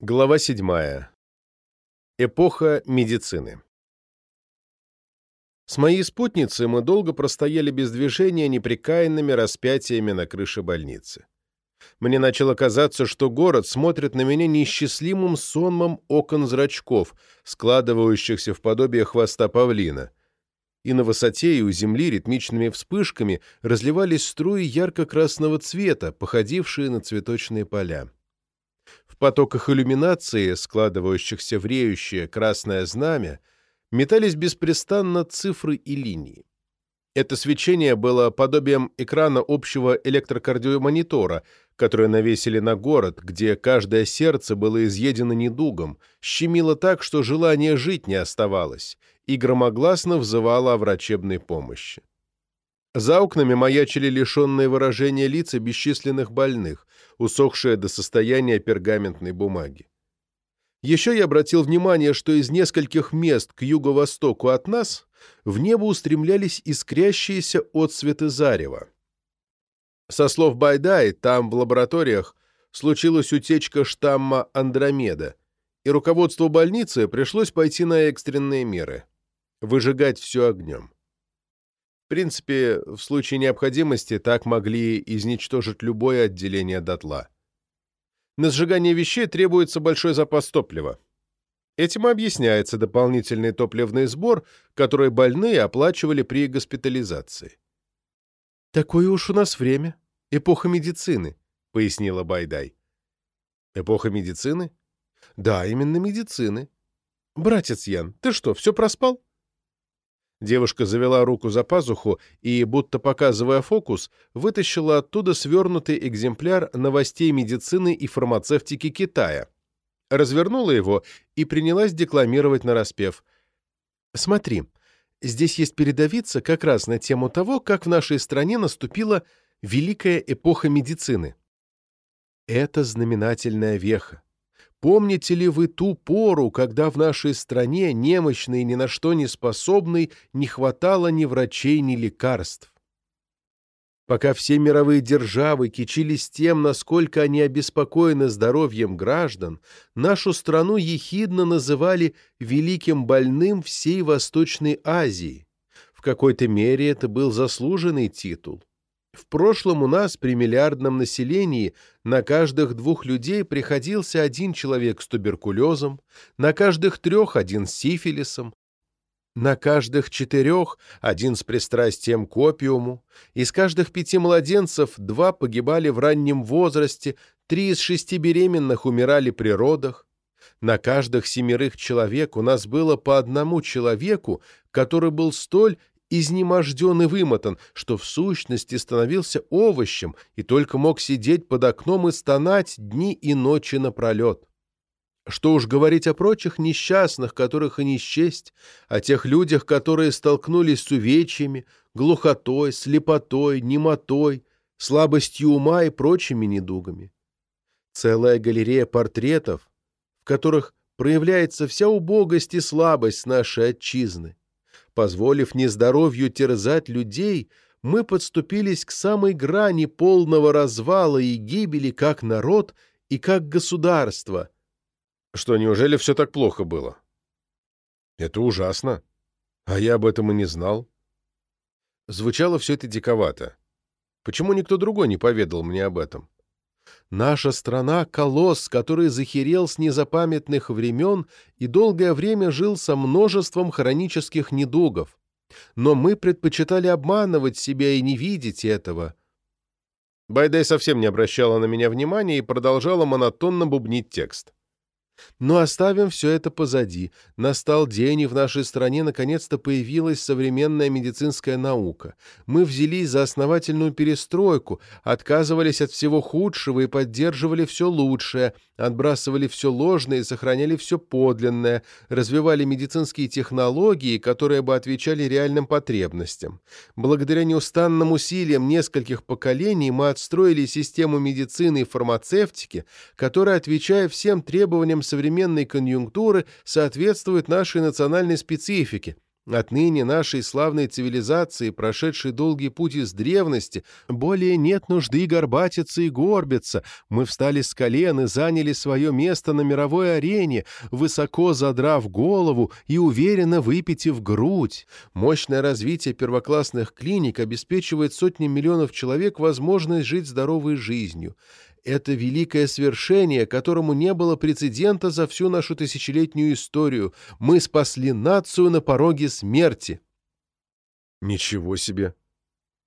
Глава 7. Эпоха медицины. С моей спутницей мы долго простояли без движения непрекаянными распятиями на крыше больницы. Мне начало казаться, что город смотрит на меня неисчислимым сонмом окон зрачков, складывающихся в подобие хвоста павлина. И на высоте и у земли ритмичными вспышками разливались струи ярко-красного цвета, походившие на цветочные поля. В потоках иллюминации, складывающихся в реющее красное знамя, метались беспрестанно цифры и линии. Это свечение было подобием экрана общего электрокардиомонитора, который навесили на город, где каждое сердце было изъедено недугом, щемило так, что желание жить не оставалось, и громогласно взывало о врачебной помощи. За окнами маячили лишенные выражения лица бесчисленных больных, усохшие до состояния пергаментной бумаги. Еще я обратил внимание, что из нескольких мест к юго-востоку от нас в небо устремлялись искрящиеся отсветы зарева. Со слов Байдай, там, в лабораториях, случилась утечка штамма Андромеда, и руководству больницы пришлось пойти на экстренные меры — выжигать все огнем. В принципе, в случае необходимости так могли изничтожить любое отделение дотла. На сжигание вещей требуется большой запас топлива. Этим объясняется дополнительный топливный сбор, который больные оплачивали при госпитализации. «Такое уж у нас время. Эпоха медицины», — пояснила Байдай. «Эпоха медицины?» «Да, именно медицины. Братец Ян, ты что, все проспал?» Девушка завела руку за пазуху и, будто показывая фокус, вытащила оттуда свернутый экземпляр новостей медицины и фармацевтики Китая. Развернула его и принялась декламировать нараспев. «Смотри, здесь есть передовица как раз на тему того, как в нашей стране наступила великая эпоха медицины. Это знаменательная веха. Помните ли вы ту пору, когда в нашей стране немощной, ни на что не способной, не хватало ни врачей, ни лекарств? Пока все мировые державы кичились тем, насколько они обеспокоены здоровьем граждан, нашу страну ехидно называли «великим больным всей Восточной Азии». В какой-то мере это был заслуженный титул. В прошлом у нас при миллиардном населении на каждых двух людей приходился один человек с туберкулезом, на каждых трех один с сифилисом, на каждых четырех один с пристрастием к опиуму, из каждых пяти младенцев два погибали в раннем возрасте, три из шести беременных умирали при родах. На каждых семерых человек у нас было по одному человеку, который был столь изнеможден и вымотан, что в сущности становился овощем и только мог сидеть под окном и стонать дни и ночи напролет. Что уж говорить о прочих несчастных, которых и не счесть, о тех людях, которые столкнулись с увечьями, глухотой, слепотой, немотой, слабостью ума и прочими недугами. Целая галерея портретов, в которых проявляется вся убогость и слабость нашей отчизны. Позволив нездоровью терзать людей, мы подступились к самой грани полного развала и гибели как народ и как государство. Что, неужели все так плохо было? Это ужасно. А я об этом и не знал. Звучало все это диковато. Почему никто другой не поведал мне об этом? Наша страна — колосс, который захерел с незапамятных времен и долгое время жил со множеством хронических недугов. Но мы предпочитали обманывать себя и не видеть этого. Байдай совсем не обращала на меня внимания и продолжала монотонно бубнить текст. Но оставим все это позади. Настал день, и в нашей стране наконец-то появилась современная медицинская наука. Мы взялись за основательную перестройку, отказывались от всего худшего и поддерживали все лучшее, отбрасывали все ложное и сохраняли все подлинное, развивали медицинские технологии, которые бы отвечали реальным потребностям. Благодаря неустанным усилиям нескольких поколений мы отстроили систему медицины и фармацевтики, которая, отвечая всем требованиям современной конъюнктуры соответствует нашей национальной специфике, Отныне нашей славной цивилизации, прошедшей долгий путь из древности, более нет нужды горбатиться и горбиться. Мы встали с колен и заняли свое место на мировой арене, высоко задрав голову и уверенно выпитив грудь. Мощное развитие первоклассных клиник обеспечивает сотням миллионов человек возможность жить здоровой жизнью. Это великое свершение, которому не было прецедента за всю нашу тысячелетнюю историю. Мы спасли нацию на пороге смерти. Ничего себе!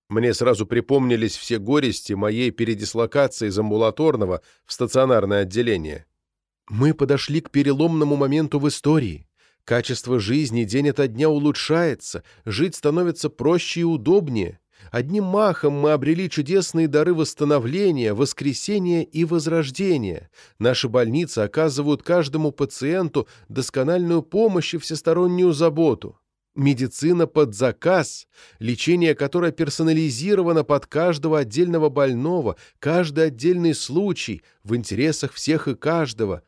Мне сразу припомнились все горести моей передислокации из амбулаторного в стационарное отделение. Мы подошли к переломному моменту в истории. Качество жизни день ото дня улучшается, жить становится проще и удобнее. Одним махом мы обрели чудесные дары восстановления, воскресения и возрождения. Наши больницы оказывают каждому пациенту доскональную помощь и всестороннюю заботу. Медицина под заказ, лечение которое персонализировано под каждого отдельного больного, каждый отдельный случай, в интересах всех и каждого.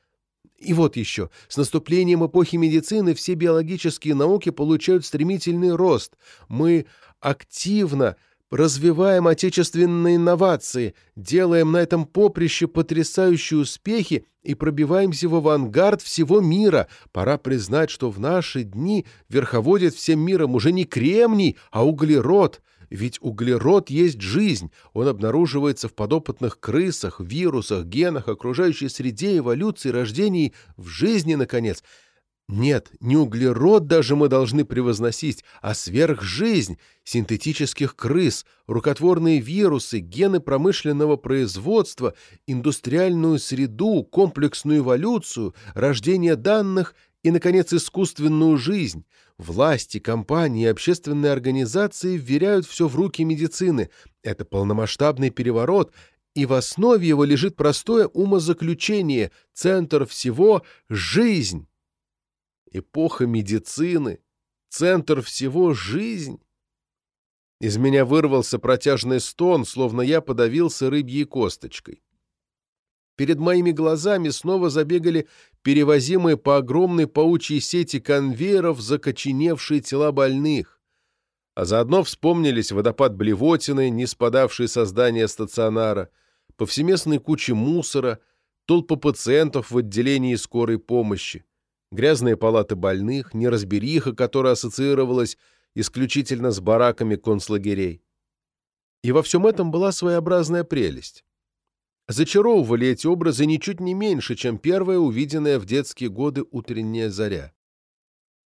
И вот еще, с наступлением эпохи медицины все биологические науки получают стремительный рост. Мы активно развиваем отечественные инновации, делаем на этом поприще потрясающие успехи и пробиваемся в авангард всего мира. Пора признать, что в наши дни верховодит всем миром уже не кремний, а углерод. Ведь углерод есть жизнь, он обнаруживается в подопытных крысах, вирусах, генах, окружающей среде, эволюции, рождении, в жизни, наконец – нет, не углерод даже мы должны превозносить, а сверхжизнь, синтетических крыс, рукотворные вирусы, гены промышленного производства, индустриальную среду, комплексную эволюцию, рождение данных и, наконец, искусственную жизнь. Власти, компании общественные организации вверяют все в руки медицины. Это полномасштабный переворот, и в основе его лежит простое умозаключение – центр всего – жизнь эпоха медицины, центр всего жизнь. Из меня вырвался протяжный стон, словно я подавился рыбьей косточкой. Перед моими глазами снова забегали перевозимые по огромной паучьей сети конвейеров закоченевшие тела больных. А заодно вспомнились водопад блевотины, не спадавший со здания стационара, повсеместные кучи мусора, толпы пациентов в отделении скорой помощи грязные палаты больных, неразбериха, которая ассоциировалась исключительно с бараками концлагерей. И во всем этом была своеобразная прелесть. Зачаровывали эти образы ничуть не меньше, чем первая увиденная в детские годы утренняя заря.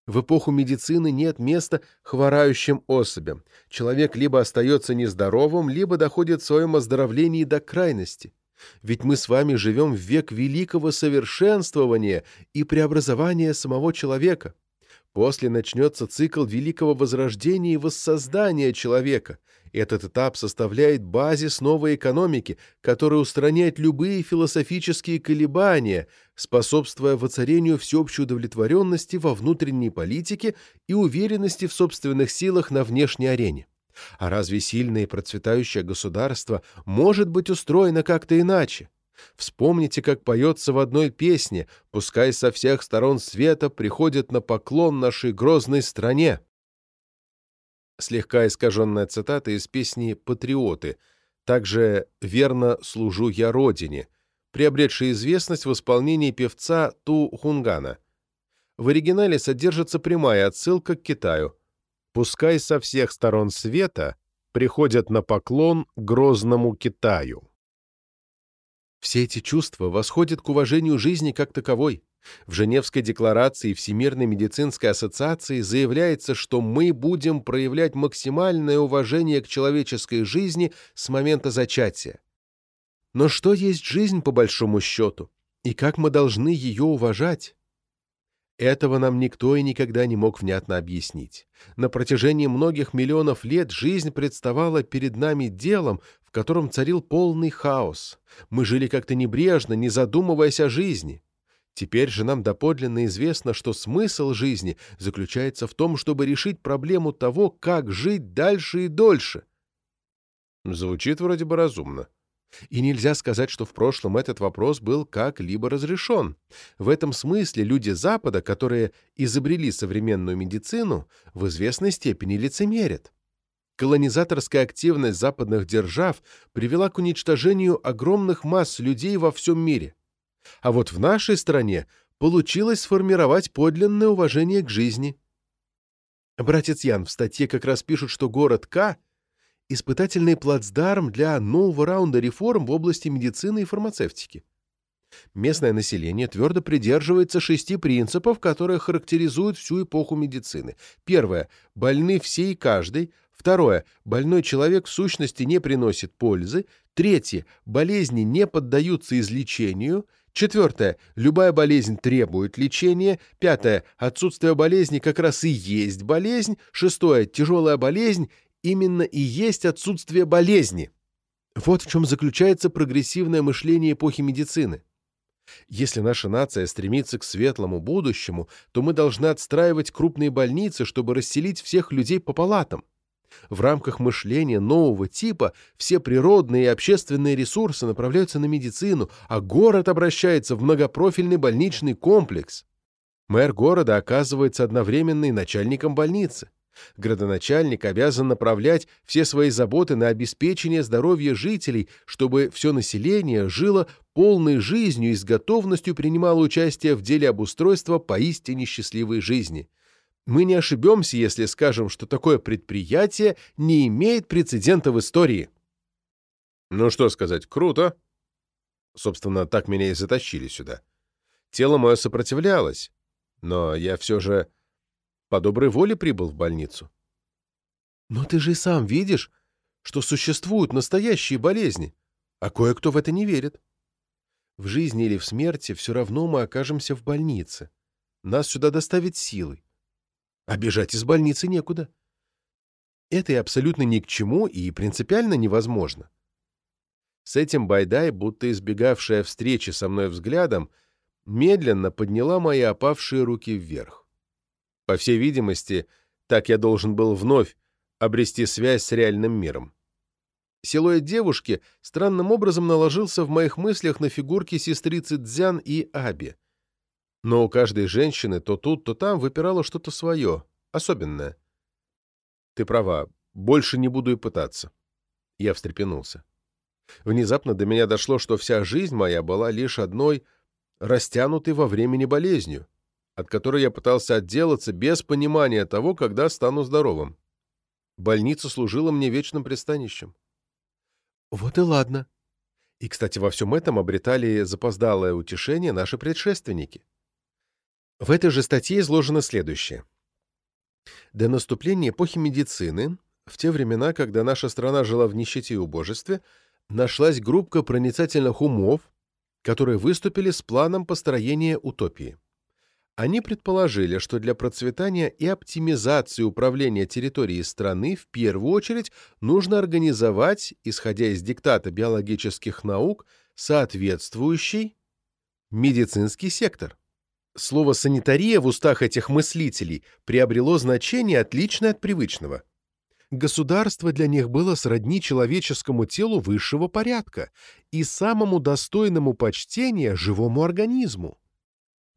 В эпоху медицины нет места хворающим особям. Человек либо остается нездоровым, либо доходит в своем оздоровлении до крайности. Ведь мы с вами живем в век великого совершенствования и преобразования самого человека. После начнется цикл великого возрождения и воссоздания человека. Этот этап составляет базис новой экономики, которая устраняет любые философические колебания, способствуя воцарению всеобщей удовлетворенности во внутренней политике и уверенности в собственных силах на внешней арене. А разве сильное и процветающее государство может быть устроено как-то иначе? Вспомните, как поется в одной песне «Пускай со всех сторон света приходит на поклон нашей грозной стране». Слегка искаженная цитата из песни «Патриоты», также «Верно служу я Родине», приобретшая известность в исполнении певца Ту Хунгана. В оригинале содержится прямая отсылка к Китаю – пускай со всех сторон света приходят на поклон грозному Китаю. Все эти чувства восходят к уважению жизни как таковой. В Женевской декларации Всемирной медицинской ассоциации заявляется, что мы будем проявлять максимальное уважение к человеческой жизни с момента зачатия. Но что есть жизнь по большому счету? И как мы должны ее уважать? Этого нам никто и никогда не мог внятно объяснить. На протяжении многих миллионов лет жизнь представала перед нами делом, в котором царил полный хаос. Мы жили как-то небрежно, не задумываясь о жизни. Теперь же нам доподлинно известно, что смысл жизни заключается в том, чтобы решить проблему того, как жить дальше и дольше. Звучит вроде бы разумно. И нельзя сказать, что в прошлом этот вопрос был как-либо разрешен. В этом смысле люди Запада, которые изобрели современную медицину, в известной степени лицемерят. Колонизаторская активность западных держав привела к уничтожению огромных масс людей во всем мире. А вот в нашей стране получилось сформировать подлинное уважение к жизни. Братец Ян в статье как раз пишут, что город К – испытательный плацдарм для нового раунда реформ в области медицины и фармацевтики. Местное население твердо придерживается шести принципов, которые характеризуют всю эпоху медицины. Первое – больны все и каждый. Второе – больной человек в сущности не приносит пользы. Третье – болезни не поддаются излечению. Четвертое. Любая болезнь требует лечения. Пятое. Отсутствие болезни как раз и есть болезнь. Шестое. Тяжелая болезнь именно и есть отсутствие болезни. Вот в чем заключается прогрессивное мышление эпохи медицины. Если наша нация стремится к светлому будущему, то мы должны отстраивать крупные больницы, чтобы расселить всех людей по палатам. В рамках мышления нового типа все природные и общественные ресурсы направляются на медицину, а город обращается в многопрофильный больничный комплекс. Мэр города оказывается одновременно и начальником больницы. Градоначальник обязан направлять все свои заботы на обеспечение здоровья жителей, чтобы все население жило полной жизнью и с готовностью принимало участие в деле обустройства поистине счастливой жизни – мы не ошибемся, если скажем, что такое предприятие не имеет прецедента в истории. Ну что сказать, круто. Собственно, так меня и затащили сюда. Тело мое сопротивлялось, но я все же по доброй воле прибыл в больницу. Но ты же и сам видишь, что существуют настоящие болезни, а кое-кто в это не верит. В жизни или в смерти все равно мы окажемся в больнице. Нас сюда доставить силой а бежать из больницы некуда. Это и абсолютно ни к чему и принципиально невозможно. С этим Байдай, будто избегавшая встречи со мной взглядом, медленно подняла мои опавшие руки вверх. По всей видимости, так я должен был вновь обрести связь с реальным миром. Силуэт девушки странным образом наложился в моих мыслях на фигурки сестрицы Дзян и Аби. Но у каждой женщины то тут, то там выпирало что-то свое, особенное. Ты права, больше не буду и пытаться. Я встрепенулся. Внезапно до меня дошло, что вся жизнь моя была лишь одной растянутой во времени болезнью, от которой я пытался отделаться без понимания того, когда стану здоровым. Больница служила мне вечным пристанищем. Вот и ладно. И, кстати, во всем этом обретали запоздалое утешение наши предшественники. В этой же статье изложено следующее. До наступления эпохи медицины, в те времена, когда наша страна жила в нищете и убожестве, нашлась группа проницательных умов, которые выступили с планом построения утопии. Они предположили, что для процветания и оптимизации управления территорией страны в первую очередь нужно организовать, исходя из диктата биологических наук, соответствующий медицинский сектор. Слово «санитария» в устах этих мыслителей приобрело значение, отличное от привычного. Государство для них было сродни человеческому телу высшего порядка и самому достойному почтения живому организму.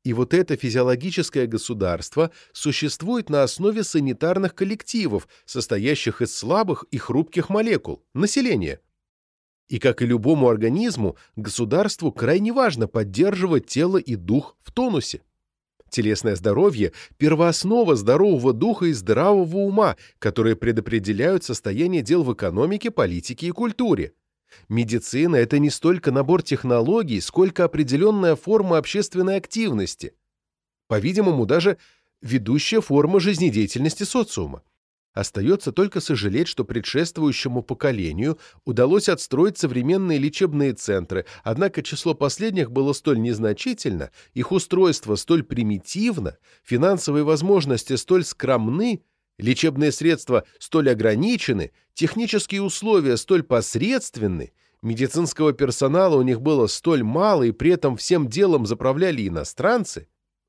И вот это физиологическое государство существует на основе санитарных коллективов, состоящих из слабых и хрупких молекул, населения. И, как и любому организму, государству крайне важно поддерживать тело и дух в тонусе. Телесное здоровье – первооснова здорового духа и здравого ума, которые предопределяют состояние дел в экономике, политике и культуре. Медицина – это не столько набор технологий, сколько определенная форма общественной активности. По-видимому, даже ведущая форма жизнедеятельности социума. Остается только сожалеть, что предшествующему поколению удалось отстроить современные лечебные центры, однако число последних было столь незначительно, их устройство столь примитивно, финансовые возможности столь скромны, лечебные средства столь ограничены, технические условия столь посредственны, медицинского персонала у них было столь мало и при этом всем делом заправляли иностранцы,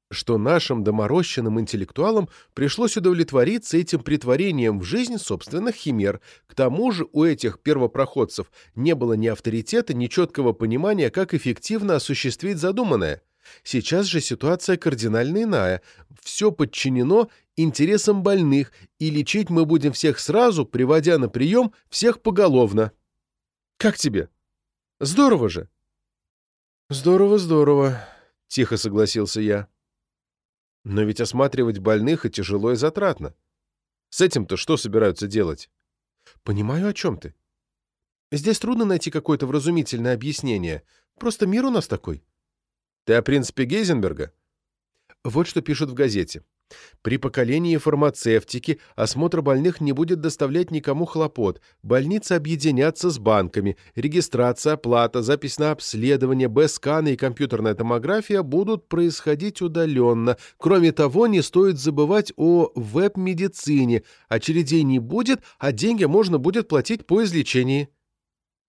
что нашим доморощенным интеллектуалам пришлось удовлетвориться этим притворением в жизнь собственных химер. К тому же у этих первопроходцев не было ни авторитета, ни четкого понимания, как эффективно осуществить задуманное. Сейчас же ситуация кардинально иная. Все подчинено интересам больных, и лечить мы будем всех сразу, приводя на прием всех поголовно. Как тебе? Здорово же. Здорово, здорово, тихо согласился я. Но ведь осматривать больных и тяжело, и затратно. С этим-то что собираются делать? Понимаю, о чем ты. Здесь трудно найти какое-то вразумительное объяснение. Просто мир у нас такой. Ты о принципе Гейзенберга? Вот что пишут в газете. При поколении фармацевтики осмотр больных не будет доставлять никому хлопот. Больницы объединятся с банками. Регистрация, оплата, запись на обследование, Б-сканы и компьютерная томография будут происходить удаленно. Кроме того, не стоит забывать о веб-медицине. Очередей не будет, а деньги можно будет платить по излечении.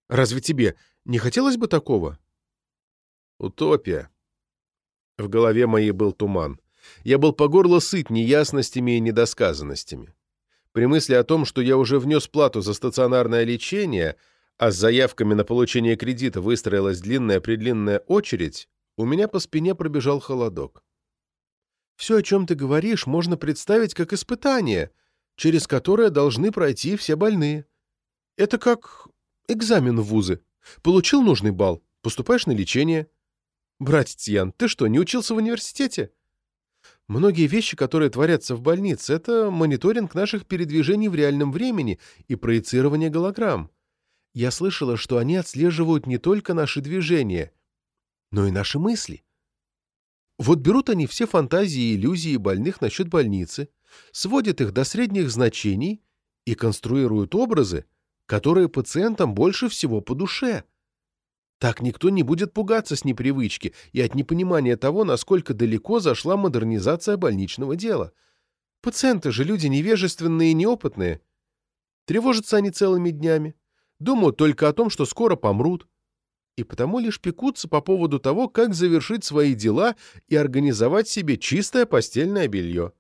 Разве тебе не хотелось бы такого? Утопия. В голове моей был туман. Я был по горло сыт неясностями и недосказанностями. При мысли о том, что я уже внес плату за стационарное лечение, а с заявками на получение кредита выстроилась длинная-предлинная очередь, у меня по спине пробежал холодок. Все, о чем ты говоришь, можно представить как испытание, через которое должны пройти все больные. Это как экзамен в вузы. Получил нужный балл, поступаешь на лечение. Братец Ян, ты что, не учился в университете? Многие вещи, которые творятся в больнице, это мониторинг наших передвижений в реальном времени и проецирование голограмм. Я слышала, что они отслеживают не только наши движения, но и наши мысли. Вот берут они все фантазии и иллюзии больных насчет больницы, сводят их до средних значений и конструируют образы, которые пациентам больше всего по душе – так никто не будет пугаться с непривычки и от непонимания того, насколько далеко зашла модернизация больничного дела. Пациенты же люди невежественные и неопытные. Тревожатся они целыми днями, думают только о том, что скоро помрут, и потому лишь пекутся по поводу того, как завершить свои дела и организовать себе чистое постельное белье.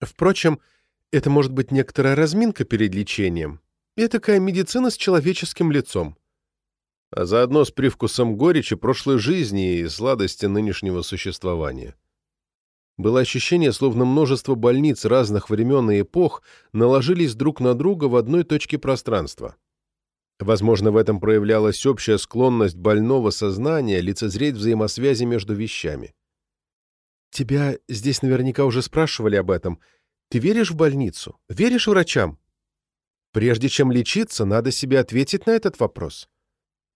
Впрочем, это может быть некоторая разминка перед лечением. И такая медицина с человеческим лицом а заодно с привкусом горечи прошлой жизни и сладости нынешнего существования. Было ощущение, словно множество больниц разных времен и эпох наложились друг на друга в одной точке пространства. Возможно, в этом проявлялась общая склонность больного сознания лицезреть взаимосвязи между вещами. «Тебя здесь наверняка уже спрашивали об этом. Ты веришь в больницу? Веришь врачам?» Прежде чем лечиться, надо себе ответить на этот вопрос.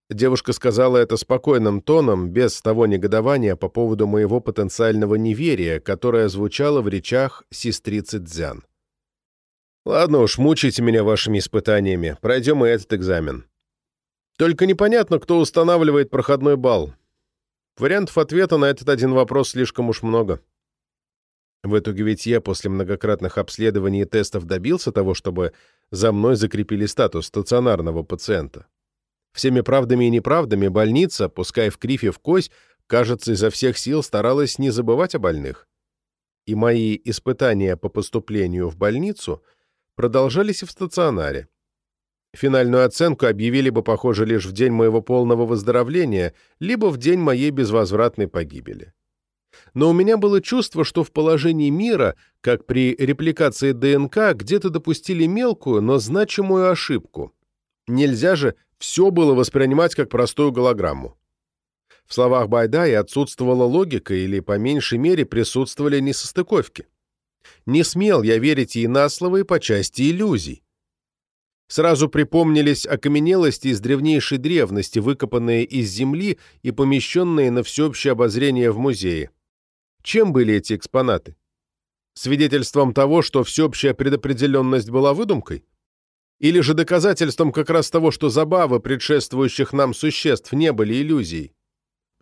Девушка сказала это спокойным тоном, без того негодования по поводу моего потенциального неверия, которое звучало в речах сестрицы Дзян. «Ладно уж, мучайте меня вашими испытаниями. Пройдем и этот экзамен. Только непонятно, кто устанавливает проходной балл. Вариантов ответа на этот один вопрос слишком уж много». В итоге ведь я после многократных обследований и тестов добился того, чтобы за мной закрепили статус стационарного пациента. Всеми правдами и неправдами больница, пускай в крифе в кость, кажется, изо всех сил старалась не забывать о больных. И мои испытания по поступлению в больницу продолжались и в стационаре. Финальную оценку объявили бы, похоже, лишь в день моего полного выздоровления, либо в день моей безвозвратной погибели. Но у меня было чувство, что в положении мира, как при репликации ДНК, где-то допустили мелкую, но значимую ошибку. Нельзя же все было воспринимать как простую голограмму. В словах Байдая отсутствовала логика или, по меньшей мере, присутствовали несостыковки. Не смел я верить и на слово, и по части иллюзий. Сразу припомнились окаменелости из древнейшей древности, выкопанные из земли и помещенные на всеобщее обозрение в музее. Чем были эти экспонаты? Свидетельством того, что всеобщая предопределенность была выдумкой? Или же доказательством как раз того, что забавы предшествующих нам существ не были иллюзией?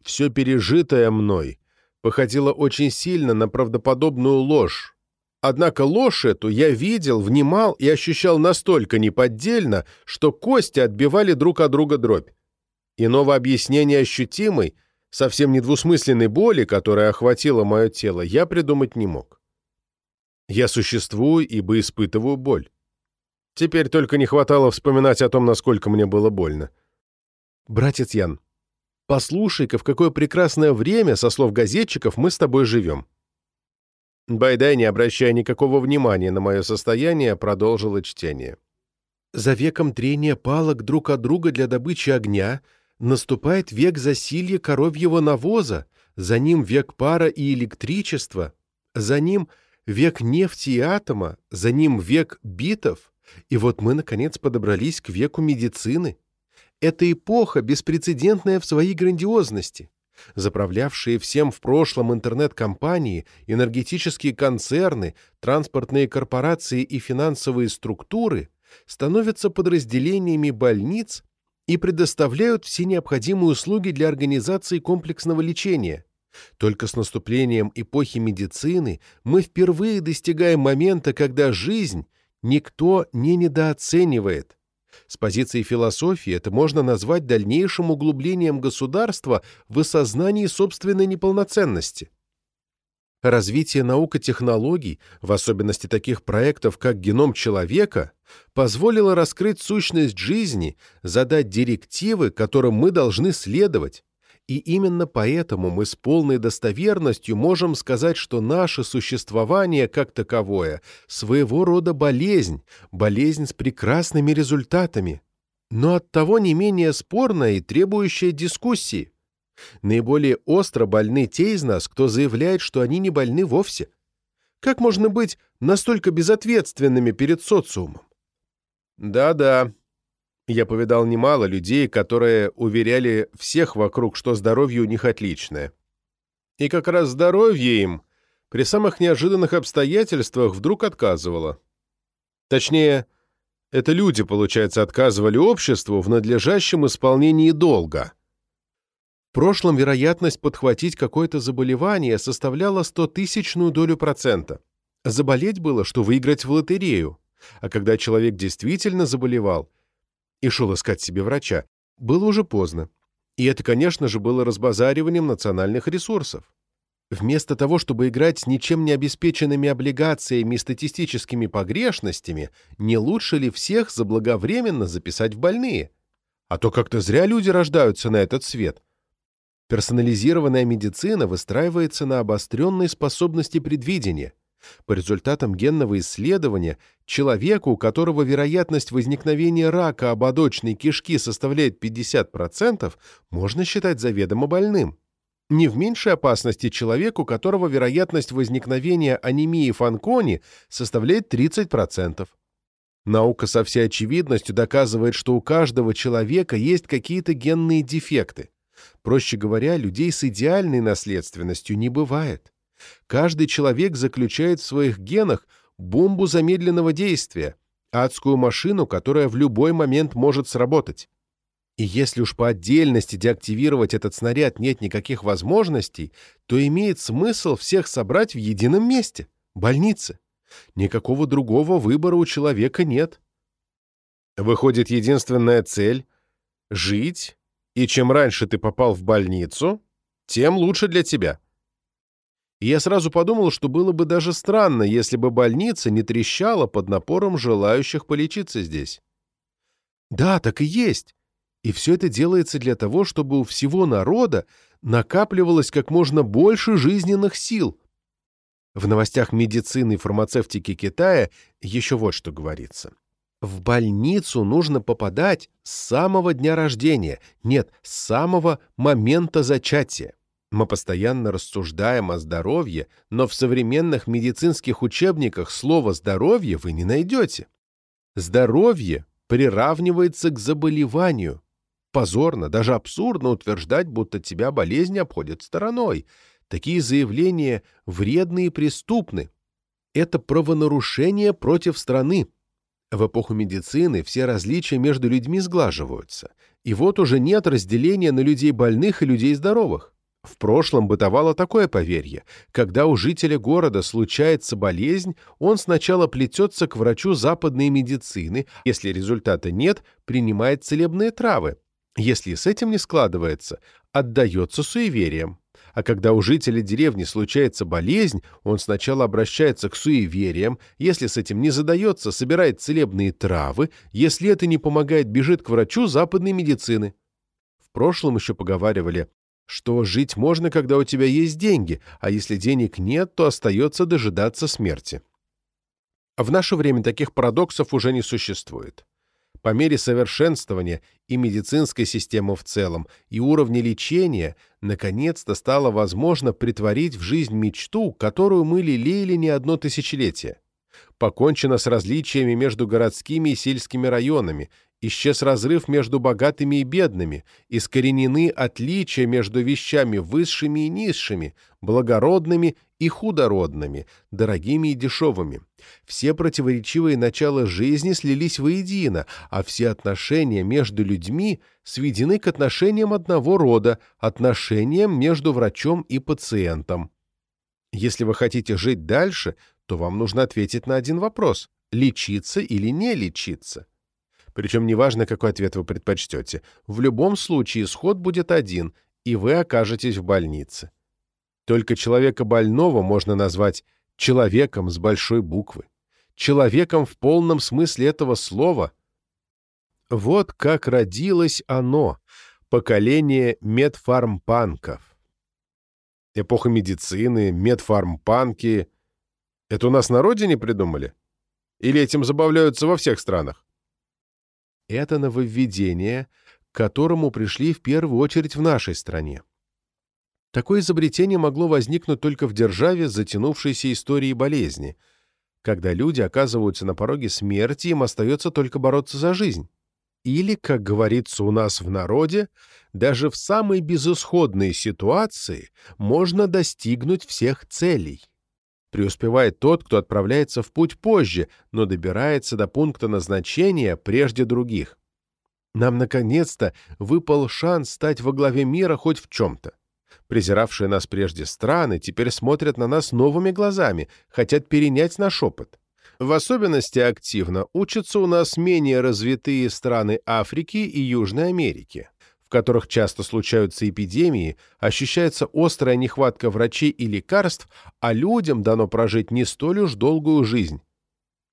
Все пережитое мной походило очень сильно на правдоподобную ложь. Однако ложь эту я видел, внимал и ощущал настолько неподдельно, что кости отбивали друг от друга дробь. Иного объяснения ощутимой, совсем недвусмысленной боли, которая охватила мое тело, я придумать не мог. Я существую, ибо испытываю боль. Теперь только не хватало вспоминать о том, насколько мне было больно. Братец Ян, послушай-ка, в какое прекрасное время, со слов газетчиков, мы с тобой живем. Байдай, не обращая никакого внимания на мое состояние, продолжила чтение. За веком трения палок друг от друга для добычи огня наступает век засилья коровьего навоза, за ним век пара и электричества, за ним век нефти и атома, за ним век битов, и вот мы, наконец, подобрались к веку медицины. Это эпоха, беспрецедентная в своей грандиозности. Заправлявшие всем в прошлом интернет-компании, энергетические концерны, транспортные корпорации и финансовые структуры становятся подразделениями больниц и предоставляют все необходимые услуги для организации комплексного лечения. Только с наступлением эпохи медицины мы впервые достигаем момента, когда жизнь никто не недооценивает. С позиции философии это можно назвать дальнейшим углублением государства в осознании собственной неполноценности. Развитие науко-технологий, в особенности таких проектов, как геном человека, позволило раскрыть сущность жизни, задать директивы, которым мы должны следовать. И именно поэтому мы с полной достоверностью можем сказать, что наше существование как таковое – своего рода болезнь, болезнь с прекрасными результатами, но оттого не менее спорная и требующая дискуссии. Наиболее остро больны те из нас, кто заявляет, что они не больны вовсе. Как можно быть настолько безответственными перед социумом? Да-да. Я повидал немало людей, которые уверяли всех вокруг, что здоровье у них отличное. И как раз здоровье им при самых неожиданных обстоятельствах вдруг отказывало. Точнее, это люди, получается, отказывали обществу в надлежащем исполнении долга. В прошлом вероятность подхватить какое-то заболевание составляла стотысячную долю процента. Заболеть было, что выиграть в лотерею. А когда человек действительно заболевал и шел искать себе врача, было уже поздно. И это, конечно же, было разбазариванием национальных ресурсов. Вместо того, чтобы играть с ничем не обеспеченными облигациями и статистическими погрешностями, не лучше ли всех заблаговременно записать в больные? А то как-то зря люди рождаются на этот свет. Персонализированная медицина выстраивается на обостренной способности предвидения. По результатам генного исследования, человеку, у которого вероятность возникновения рака ободочной кишки составляет 50%, можно считать заведомо больным. Не в меньшей опасности человеку, у которого вероятность возникновения анемии Фанкони составляет 30%. Наука со всей очевидностью доказывает, что у каждого человека есть какие-то генные дефекты. Проще говоря, людей с идеальной наследственностью не бывает. Каждый человек заключает в своих генах бомбу замедленного действия, адскую машину, которая в любой момент может сработать. И если уж по отдельности деактивировать этот снаряд нет никаких возможностей, то имеет смысл всех собрать в едином месте — больнице. Никакого другого выбора у человека нет. Выходит, единственная цель — жить и чем раньше ты попал в больницу, тем лучше для тебя. И я сразу подумал, что было бы даже странно, если бы больница не трещала под напором желающих полечиться здесь. Да, так и есть. И все это делается для того, чтобы у всего народа накапливалось как можно больше жизненных сил. В новостях медицины и фармацевтики Китая еще вот что говорится. В больницу нужно попадать с самого дня рождения, нет, с самого момента зачатия. Мы постоянно рассуждаем о здоровье, но в современных медицинских учебниках слово «здоровье» вы не найдете. Здоровье приравнивается к заболеванию. Позорно, даже абсурдно утверждать, будто тебя болезнь обходит стороной. Такие заявления вредны и преступны. Это правонарушение против страны. В эпоху медицины все различия между людьми сглаживаются, и вот уже нет разделения на людей больных и людей здоровых. В прошлом бытовало такое поверье. Когда у жителя города случается болезнь, он сначала плетется к врачу западной медицины, если результата нет, принимает целебные травы, Если с этим не складывается, отдается суевериям. А когда у жителя деревни случается болезнь, он сначала обращается к суевериям, если с этим не задается, собирает целебные травы, если это не помогает, бежит к врачу западной медицины. В прошлом еще поговаривали, что жить можно, когда у тебя есть деньги, а если денег нет, то остается дожидаться смерти. В наше время таких парадоксов уже не существует. По мере совершенствования и медицинской системы в целом, и уровня лечения, наконец-то стало возможно притворить в жизнь мечту, которую мы лелеяли не одно тысячелетие. Покончено с различиями между городскими и сельскими районами, исчез разрыв между богатыми и бедными, искоренены отличия между вещами высшими и низшими, благородными и худородными, дорогими и дешевыми. Все противоречивые начала жизни слились воедино, а все отношения между людьми сведены к отношениям одного рода, отношениям между врачом и пациентом. Если вы хотите жить дальше, то вам нужно ответить на один вопрос – лечиться или не лечиться. Причем неважно, какой ответ вы предпочтете. В любом случае исход будет один, и вы окажетесь в больнице. Только человека больного можно назвать человеком с большой буквы. Человеком в полном смысле этого слова. Вот как родилось оно, поколение медфармпанков. Эпоха медицины, медфармпанки — это у нас на родине придумали? Или этим забавляются во всех странах? Это нововведение, к которому пришли в первую очередь в нашей стране. Такое изобретение могло возникнуть только в державе затянувшейся историей болезни. Когда люди оказываются на пороге смерти, им остается только бороться за жизнь. Или, как говорится у нас в народе, даже в самой безысходной ситуации можно достигнуть всех целей. Преуспевает тот, кто отправляется в путь позже, но добирается до пункта назначения прежде других. Нам, наконец-то, выпал шанс стать во главе мира хоть в чем-то. Презиравшие нас прежде страны теперь смотрят на нас новыми глазами, хотят перенять наш опыт. В особенности активно учатся у нас менее развитые страны Африки и Южной Америки в которых часто случаются эпидемии, ощущается острая нехватка врачей и лекарств, а людям дано прожить не столь уж долгую жизнь.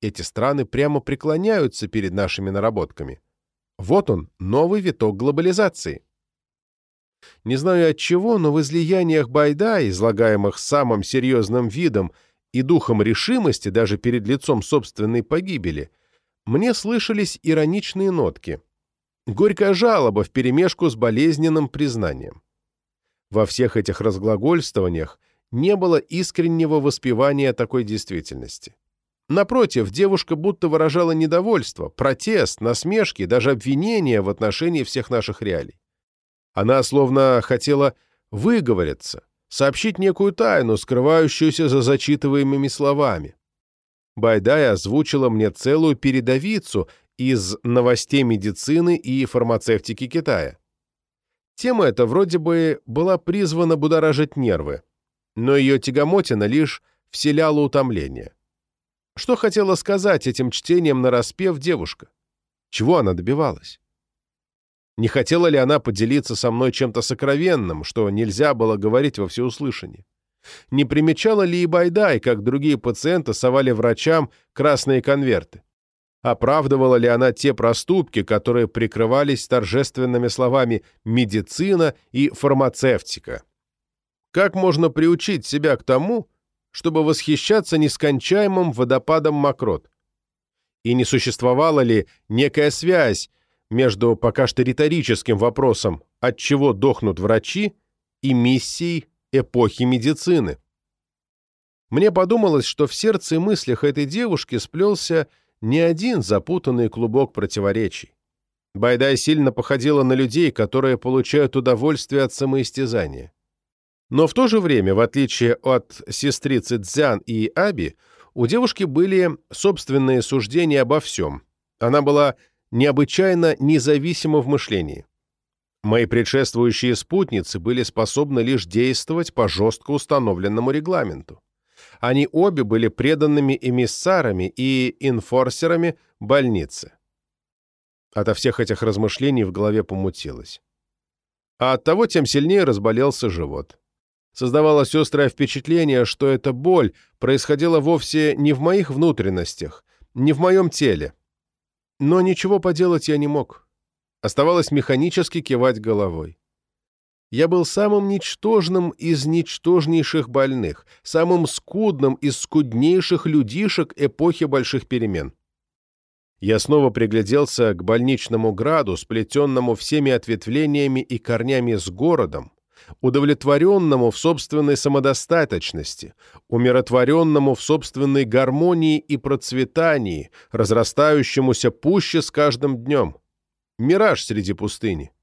Эти страны прямо преклоняются перед нашими наработками. Вот он, новый виток глобализации. Не знаю от чего, но в излияниях Байда, излагаемых самым серьезным видом и духом решимости даже перед лицом собственной погибели, мне слышались ироничные нотки – Горькая жалоба вперемешку с болезненным признанием. Во всех этих разглагольствованиях не было искреннего воспевания такой действительности. Напротив, девушка будто выражала недовольство, протест, насмешки, даже обвинения в отношении всех наших реалий. Она словно хотела выговориться, сообщить некую тайну, скрывающуюся за зачитываемыми словами. Байдай озвучила мне целую передовицу из новостей медицины и фармацевтики Китая. Тема эта вроде бы была призвана будоражить нервы, но ее тягомотина лишь вселяла утомление. Что хотела сказать этим чтением на распев девушка? Чего она добивалась? Не хотела ли она поделиться со мной чем-то сокровенным, что нельзя было говорить во всеуслышание? Не примечала ли и Байдай, как другие пациенты совали врачам красные конверты? Оправдывала ли она те проступки, которые прикрывались торжественными словами «медицина» и «фармацевтика»? Как можно приучить себя к тому, чтобы восхищаться нескончаемым водопадом мокрот? И не существовала ли некая связь между пока что риторическим вопросом «от чего дохнут врачи» и миссией эпохи медицины? Мне подумалось, что в сердце и мыслях этой девушки сплелся не один запутанный клубок противоречий. Байдай сильно походила на людей, которые получают удовольствие от самоистязания. Но в то же время, в отличие от сестрицы Цзян и Аби, у девушки были собственные суждения обо всем. Она была необычайно независима в мышлении. Мои предшествующие спутницы были способны лишь действовать по жестко установленному регламенту. Они обе были преданными эмиссарами и инфорсерами больницы. Ото всех этих размышлений в голове помутилось. А оттого тем сильнее разболелся живот. Создавалось острое впечатление, что эта боль происходила вовсе не в моих внутренностях, не в моем теле. Но ничего поделать я не мог. Оставалось механически кивать головой. Я был самым ничтожным из ничтожнейших больных, самым скудным из скуднейших людишек эпохи больших перемен. Я снова пригляделся к больничному граду, сплетенному всеми ответвлениями и корнями с городом, удовлетворенному в собственной самодостаточности, умиротворенному в собственной гармонии и процветании, разрастающемуся пуще с каждым днем. Мираж среди пустыни.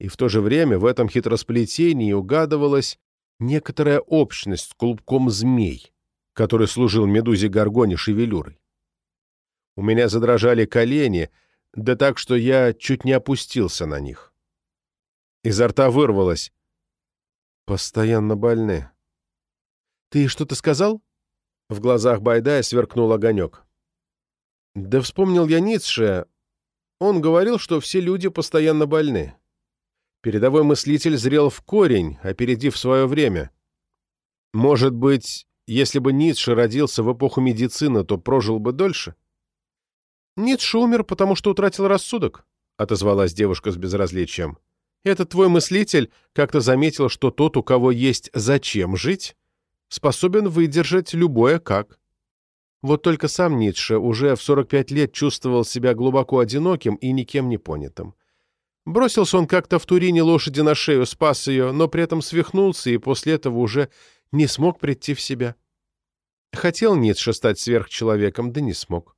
И в то же время в этом хитросплетении угадывалась некоторая общность с клубком змей, который служил медузе Гаргоне шевелюрой. У меня задрожали колени, да так, что я чуть не опустился на них. Изо рта вырвалось. Постоянно больны. «Ты что-то сказал?» В глазах Байдая сверкнул огонек. «Да вспомнил я Ницше. Он говорил, что все люди постоянно больны. Передовой мыслитель зрел в корень, опередив свое время. Может быть, если бы Ницше родился в эпоху медицины, то прожил бы дольше?» «Ницше умер, потому что утратил рассудок», — отозвалась девушка с безразличием. Этот твой мыслитель как-то заметил, что тот, у кого есть зачем жить, способен выдержать любое как. Вот только сам Ницше уже в 45 лет чувствовал себя глубоко одиноким и никем не понятым. Бросился он как-то в Турине лошади на шею, спас ее, но при этом свихнулся и после этого уже не смог прийти в себя. Хотел Ницше стать сверхчеловеком, да не смог.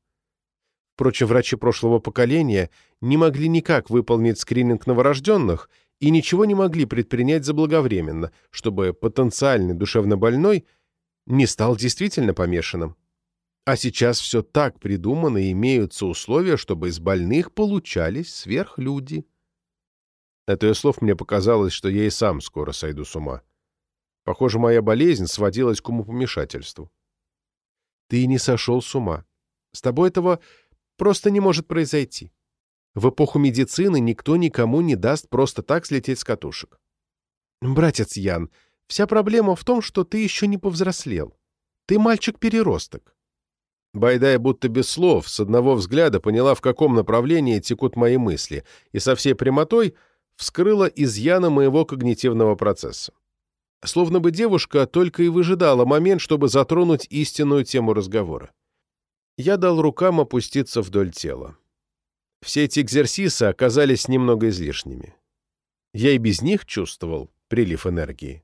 Впрочем, врачи прошлого поколения не могли никак выполнить скрининг новорожденных и ничего не могли предпринять заблаговременно, чтобы потенциальный душевнобольной не стал действительно помешанным. А сейчас все так придумано и имеются условия, чтобы из больных получались сверхлюди. Это ее слов мне показалось, что я и сам скоро сойду с ума. Похоже, моя болезнь сводилась к умопомешательству. Ты не сошел с ума. С тобой этого просто не может произойти. В эпоху медицины никто никому не даст просто так слететь с катушек. Братец Ян, вся проблема в том, что ты еще не повзрослел. Ты мальчик-переросток. Байдая будто без слов, с одного взгляда поняла, в каком направлении текут мои мысли, и со всей прямотой вскрыла изъяна моего когнитивного процесса. Словно бы девушка только и выжидала момент, чтобы затронуть истинную тему разговора. Я дал рукам опуститься вдоль тела. Все эти экзерсисы оказались немного излишними. Я и без них чувствовал прилив энергии.